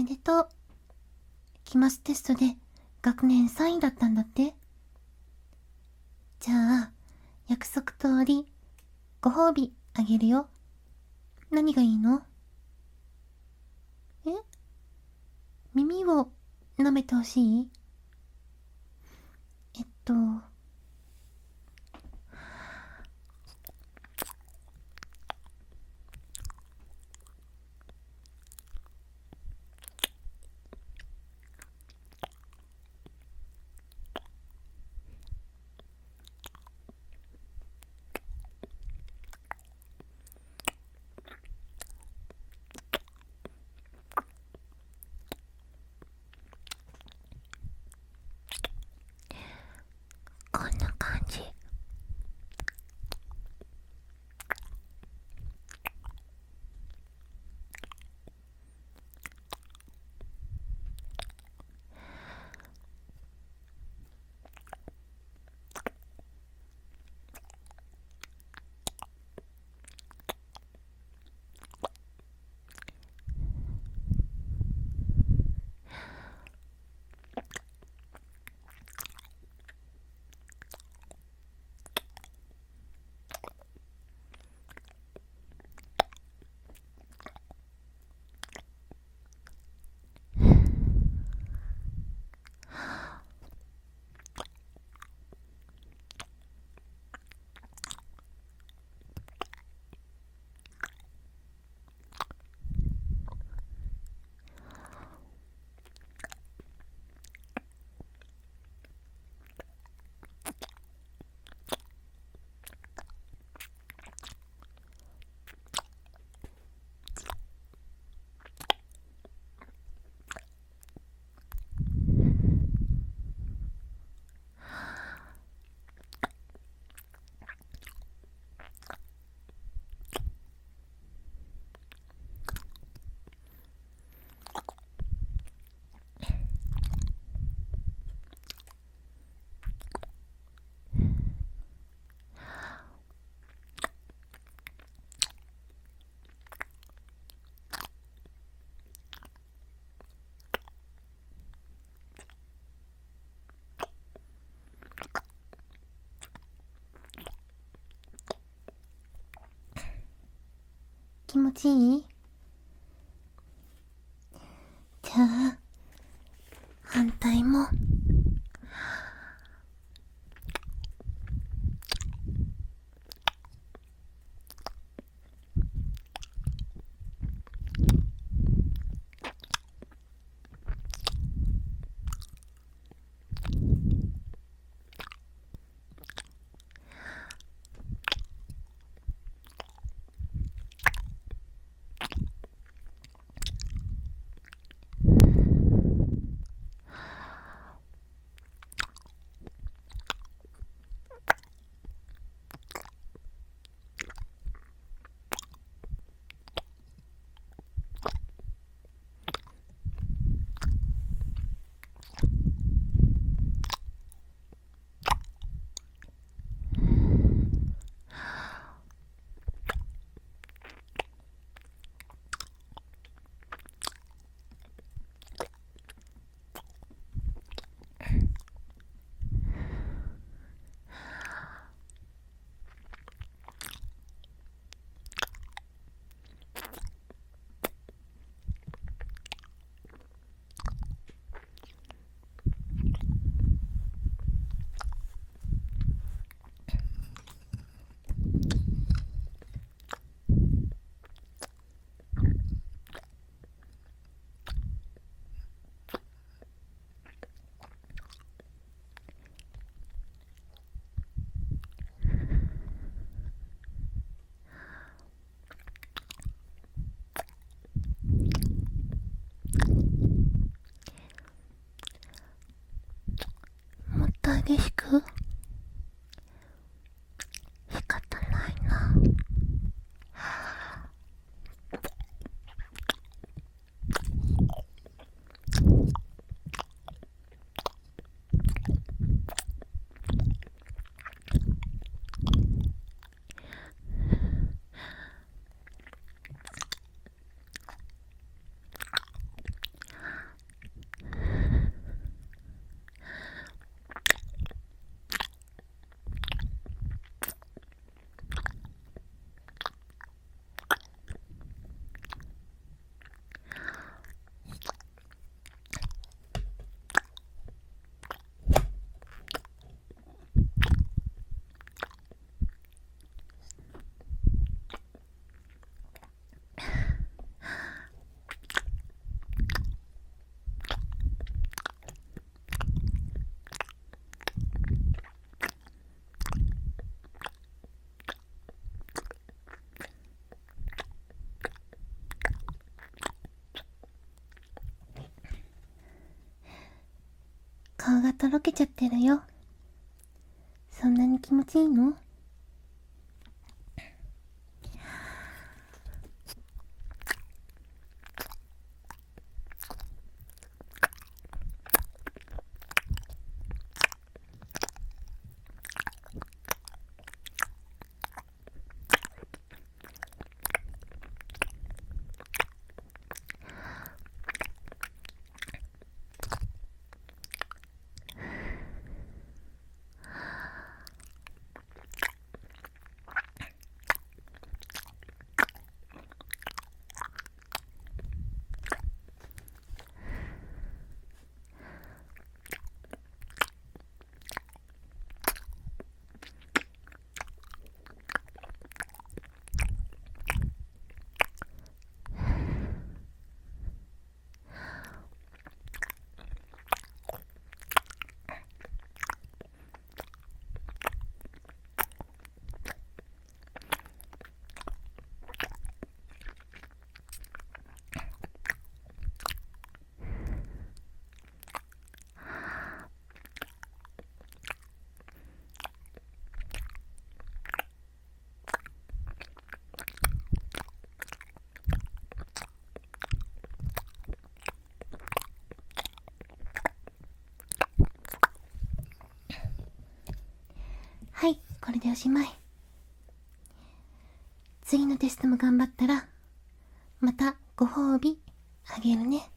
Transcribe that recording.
めでとう。期末テストで学年3位だったんだって。じゃあ、約束通り、ご褒美あげるよ。何がいいの？え？耳を舐めてほしい？えっと、気持ちいいじゃあ、反対も。もっと激しく？とろけちゃってるよ。そんなに気持ちいいのはい、これでおしまい。次のテストも頑張ったら、またご褒美あげるね。